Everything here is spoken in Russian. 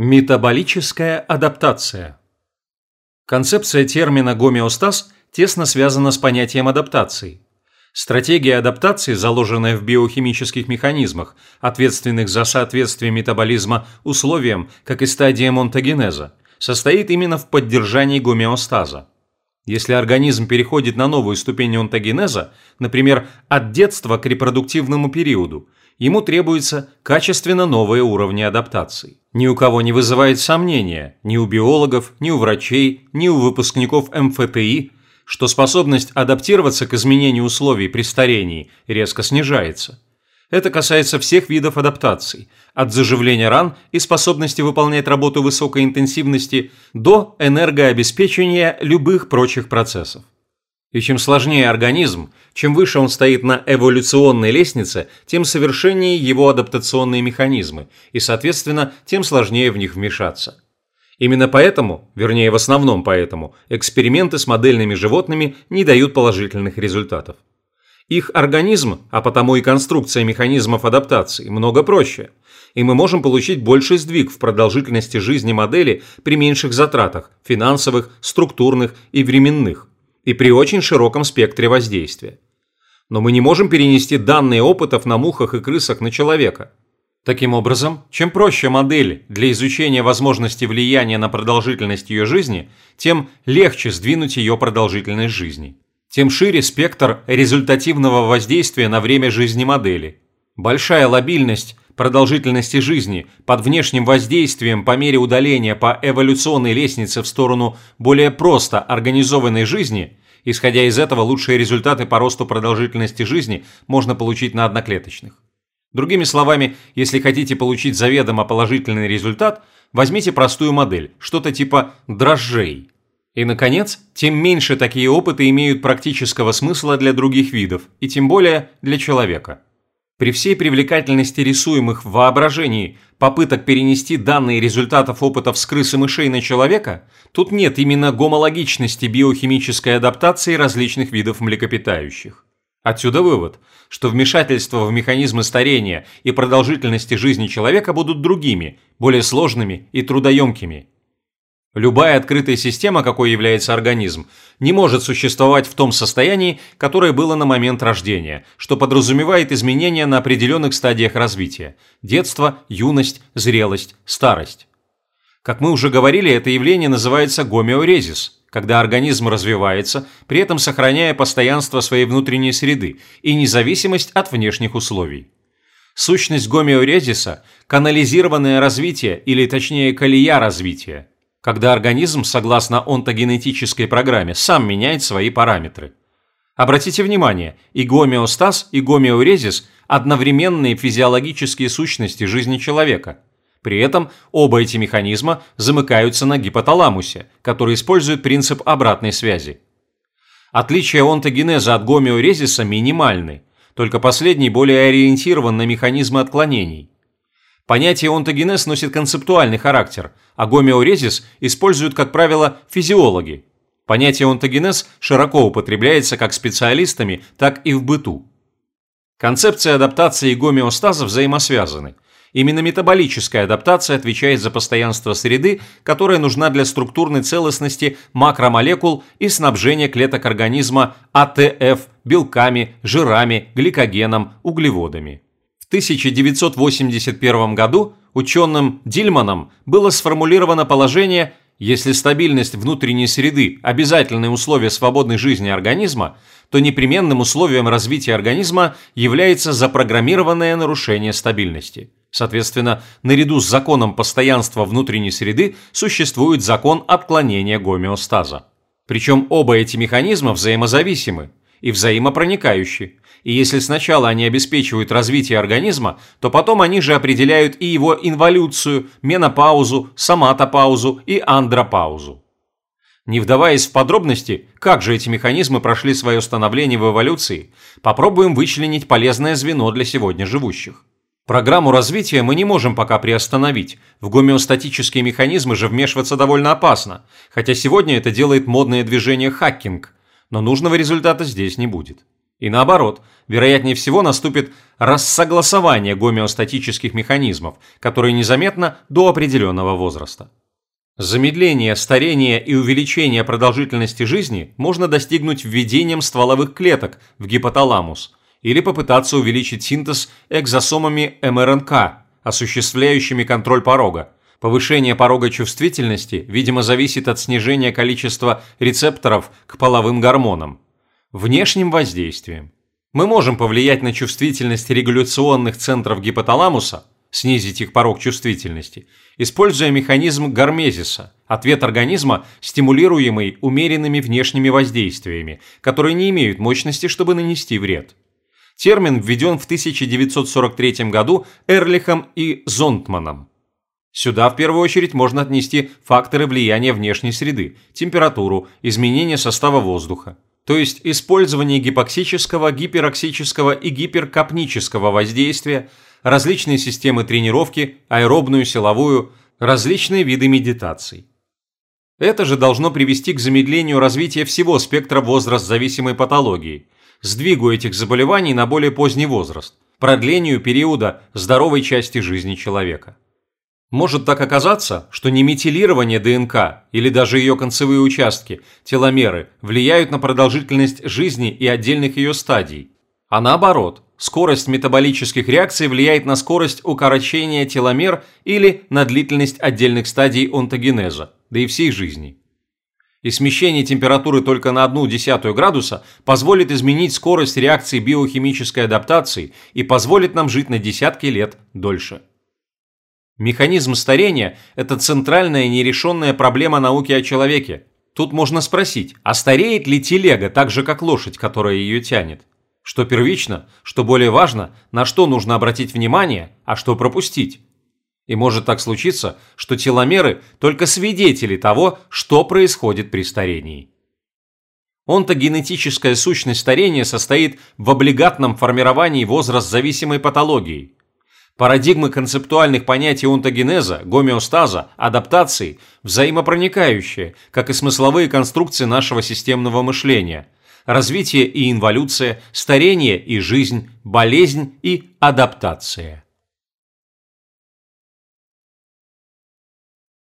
Метаболическая адаптация. Концепция термина гомеостаз тесно связана с понятием адаптации. Стратегия адаптации, заложенная в биохимических механизмах, ответственных за соответствие метаболизма условиям, как и стадиям онтогенеза, состоит именно в поддержании гомеостаза. Если организм переходит на новую ступень онтогенеза, например, от детства к репродуктивному периоду, ему требуется качественно новые уровни адаптации. Ни у кого не вызывает сомнения, ни у биологов, ни у врачей, ни у выпускников МФТИ, что способность адаптироваться к изменению условий при старении резко снижается. Это касается всех видов адаптаций, от заживления ран и способности выполнять работу высокой интенсивности до энергообеспечения любых прочих процессов. И чем сложнее организм, чем выше он стоит на эволюционной лестнице, тем совершеннее его адаптационные механизмы, и, соответственно, тем сложнее в них вмешаться. Именно поэтому, вернее в основном поэтому, эксперименты с модельными животными не дают положительных результатов. Их организм, а потому и конструкция механизмов адаптации, много проще, и мы можем получить больший сдвиг в продолжительности жизни модели при меньших затратах – финансовых, структурных и временных и при очень широком спектре воздействия. Но мы не можем перенести данные опытов на мухах и крысах на человека. Таким образом, чем проще модель для изучения возможности влияния на продолжительность ее жизни, тем легче сдвинуть ее продолжительность жизни. Тем шире спектр результативного воздействия на время жизни модели. Большая лобильность продолжительности жизни под внешним воздействием по мере удаления по эволюционной лестнице в сторону более просто организованной жизни, исходя из этого лучшие результаты по росту продолжительности жизни можно получить на одноклеточных. Другими словами, если хотите получить заведомо положительный результат, возьмите простую модель, что-то типа дрожжей. И, наконец, тем меньше такие опыты имеют практического смысла для других видов, и тем более для человека. При всей привлекательности рисуемых в воображении попыток перенести данные результатов опытов с крыс мышей на человека, тут нет именно гомологичности биохимической адаптации различных видов млекопитающих. Отсюда вывод, что вмешательства в механизмы старения и продолжительности жизни человека будут другими, более сложными и трудоемкими – Любая открытая система, какой является организм, не может существовать в том состоянии, которое было на момент рождения, что подразумевает изменения на определенных стадиях развития – детство, юность, зрелость, старость. Как мы уже говорили, это явление называется гомеорезис, когда организм развивается, при этом сохраняя постоянство своей внутренней среды и независимость от внешних условий. Сущность гомеорезиса – канализированное развитие, или точнее колея развития – когда организм, согласно онтогенетической программе, сам меняет свои параметры. Обратите внимание, и гомеостаз, и гомеорезис – одновременные физиологические сущности жизни человека. При этом оба эти механизма замыкаются на гипоталамусе, который использует принцип обратной связи. Отличие онтогенеза от гомеорезиса минимальны, только последний более ориентирован на механизмы отклонений – Понятие онтогенез носит концептуальный характер, а гомеорезис используют, как правило, физиологи. Понятие онтогенез широко употребляется как специалистами, так и в быту. Концепция адаптации и гомеостаза взаимосвязаны. Именно метаболическая адаптация отвечает за постоянство среды, которая нужна для структурной целостности макромолекул и снабжения клеток организма АТФ, белками, жирами, гликогеном, углеводами. 1981 году ученым Дильманом было сформулировано положение, если стабильность внутренней среды – обязательное условие свободной жизни организма, то непременным условием развития организма является запрограммированное нарушение стабильности. Соответственно, наряду с законом постоянства внутренней среды существует закон отклонения гомеостаза. Причем оба эти механизма взаимозависимы и взаимопроникающие и если сначала они обеспечивают развитие организма, то потом они же определяют и его инволюцию, менопаузу, соматопаузу и андропаузу. Не вдаваясь в подробности, как же эти механизмы прошли свое становление в эволюции, попробуем вычленить полезное звено для сегодня живущих. Программу развития мы не можем пока приостановить, в гомеостатические механизмы же вмешиваться довольно опасно, хотя сегодня это делает модное движение хакинг, но нужного результата здесь не будет. И наоборот, вероятнее всего наступит рассогласование гомеостатических механизмов, которые незаметно до определенного возраста. Замедление старения и увеличение продолжительности жизни можно достигнуть введением стволовых клеток в гипоталамус или попытаться увеличить синтез экзосомами МРНК, осуществляющими контроль порога. Повышение порога чувствительности, видимо, зависит от снижения количества рецепторов к половым гормонам. Внешним воздействием. Мы можем повлиять на чувствительность регуляционных центров гипоталамуса, снизить их порог чувствительности, используя механизм гармезиса, ответ организма, стимулируемый умеренными внешними воздействиями, которые не имеют мощности, чтобы нанести вред. Термин введен в 1943 году Эрлихом и Зонтманом. Сюда в первую очередь можно отнести факторы влияния внешней среды, температуру, изменение состава воздуха, то есть использование гипоксического, гипероксического и гиперкапнического воздействия, различные системы тренировки, аэробную, силовую, различные виды медитаций. Это же должно привести к замедлению развития всего спектра возраст-зависимой патологии – сдвигу этих заболеваний на более поздний возраст, продлению периода здоровой части жизни человека. Может так оказаться, что не метилирование ДНК или даже ее концевые участки, теломеры, влияют на продолжительность жизни и отдельных ее стадий, а наоборот, скорость метаболических реакций влияет на скорость укорочения теломер или на длительность отдельных стадий онтогенеза, да и всей жизни и смещение температуры только на одну десятую градуса позволит изменить скорость реакции биохимической адаптации и позволит нам жить на десятки лет дольше. Механизм старения – это центральная нерешенная проблема науки о человеке. Тут можно спросить, а стареет ли телега так же, как лошадь, которая ее тянет? Что первично, что более важно, на что нужно обратить внимание, а что пропустить? И может так случиться, что теломеры – только свидетели того, что происходит при старении. Онтогенетическая сущность старения состоит в облигатном формировании возраст-зависимой патологии. Парадигмы концептуальных понятий онтогенеза, гомеостаза, адаптации взаимопроникающие, как и смысловые конструкции нашего системного мышления – развитие и инволюция, старение и жизнь, болезнь и адаптация.